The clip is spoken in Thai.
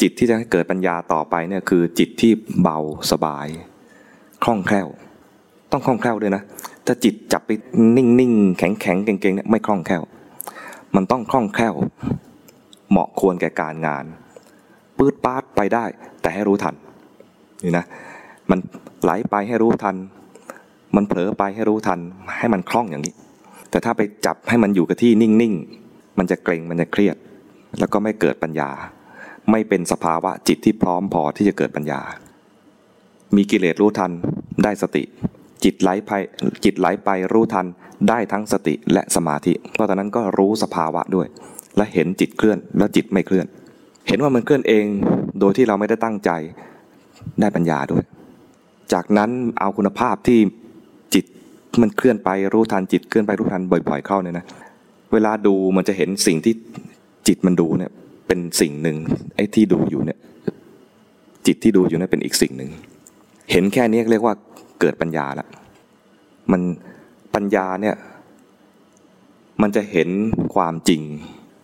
จิตที่จะให้เกิดปัญญาต่อไปเนี่ยคือจิตที่เบาสบาย คล่องแคล่ว ต้องคล่องแคล่วด้วยนะ ถ้าจิตจับไปนิ่งๆแข็งๆเก่งๆเนี่ยไม่คล่องแคล่ว มันต้องคล่องแคล่ว เหมาะควรแก่การงานปืดปาดไปได้ แต่ให้รู้ทันนี่นะมันไหลไปให้รู้ทัน มันเผลอไปให้รู้ทัน ให้มันคล่องอย่างนี้ แต่ถ้าไปจับให้มันอยู่กับที่นิ่งๆ มันจะเกรงมันจะเครียด แล้วก็ไม่เกิดปัญญา ไม่เป็นสภาวะจิตที่พร้อมพอที่จะเกิดปัญญา มีกิเลสรู้ทันได้สติ จิตไหลไปจิตไหลไปรู้ทันได้ทั้งสติและสมาธิ เพราะตอนนั้นก็รู้สภาวะด้วย และเห็นจิตเคลื่อนแล้วจิตไม่เคลื่อน เห็นว่ามันเคลื่อนเองโดยที่เราไม่ได้ตั้งใจได้ปัญญาด้วย จากนั้นเอาคุณภาพที่จิตมันเคลื่อนไปรู้ทันจิตเคลื่อนไปรู้ทันบ่อยๆเข้าเนี่ยนะ เวลาดูมันจะเห็นสิ่งที่จิตมันดูเนี่ย เป็นสิ่งหนึ่งไอ้ที่ดูอยู่เนี่ยจิตที่ดูอยู่เนี่ยเป็นอีกสิ่งหนึ่งเห็นแค่นี้เรียกว่าเกิดปัญญาละมันปัญญาเนี่ยมันจะเห็นความจริง